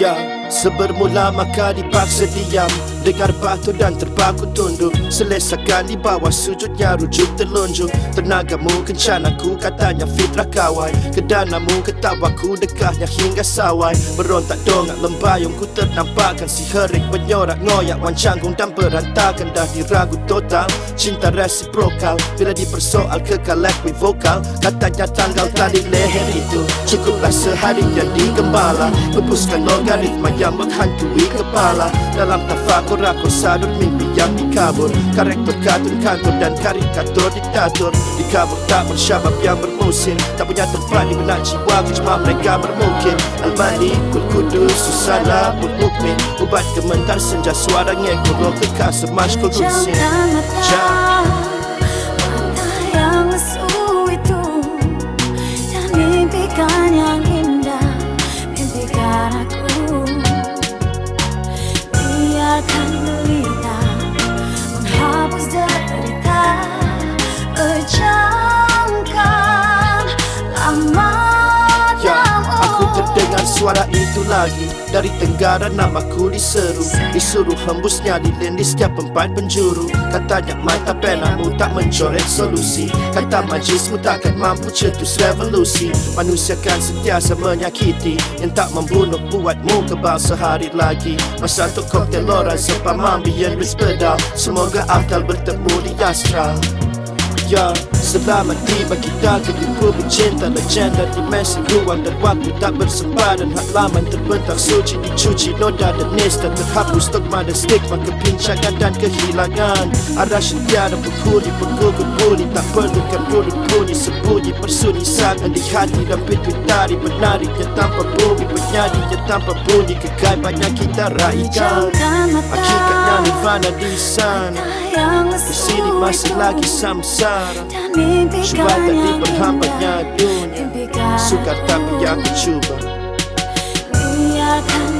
Ya, sebermula maka dipaksa diam. Dengar batu dan terpaku tunduk. Selesa di bawah sujudnya rujuk telunjuk. Tenagamu kencanaku katanya fitrah kawai Kedanamu ketawaku dekahnya hingga sawai. Berontak dongak lembayung ku ternampakkan si herik Menyorak ngoyak wan canggung dan berantakan. Dah diragu total cinta resiprokal. Bila dipersoal kekal vokal Katanya tanggal tali leher itu Cukuplah sehari jadi gembala. Hembuskan logaritma yang menghantui kepala. Dalam tafak Aku sadar mimpi yang dikabur. Karakter kartun kantor dan karikatur diktator Dikabur tak bersabab yang bermusim. Tak punya tempat di benak jiwa Cuma mereka bermungkin Al-Mani, Kul Kudus, Susana, Pun Mukmin. Ubat kementar senja suara ngekor Roh kekasih maskul kusin Jangan mata yang lesu itu. Dan mimpikan yang amat Ya, aku terdengar suara itu lagi. Dari tenggara namaku diseru. Disuruh hembusnya lilin di setiap empat penjuru. Katanya mata penamu tak mencoret solusi. Kata majismu takkan mampu cetus revolusi. Manusia kan sentiasa menyakiti. Yang tak membunuh buatmu kebal sehari lagi. Masa untuk koktel lora sepah mambian berspedal Semoga akal bertemu di astral Ya, selamat tiba kita ke bumi cinta Legenda dimensi ruang dan waktu tak bersempadan Hak laman terbentang suci dicuci Noda dan nista terhapus dogma dan stigma Kepincangan dan kehilangan. Arah sentiara berkuli penggugur buli Tak perlukan dulu bunyi sembunyi Bersuni sangat di hati dan pintu tari Menariknya tanpa bumi Bernyanyinya tanpa bunyi Kegaibannya kita raikan Nirvana di sana. Di sini masih lagi samsara. Supaya tak indah dunia. Sukar tapi aku cuba. Biarkan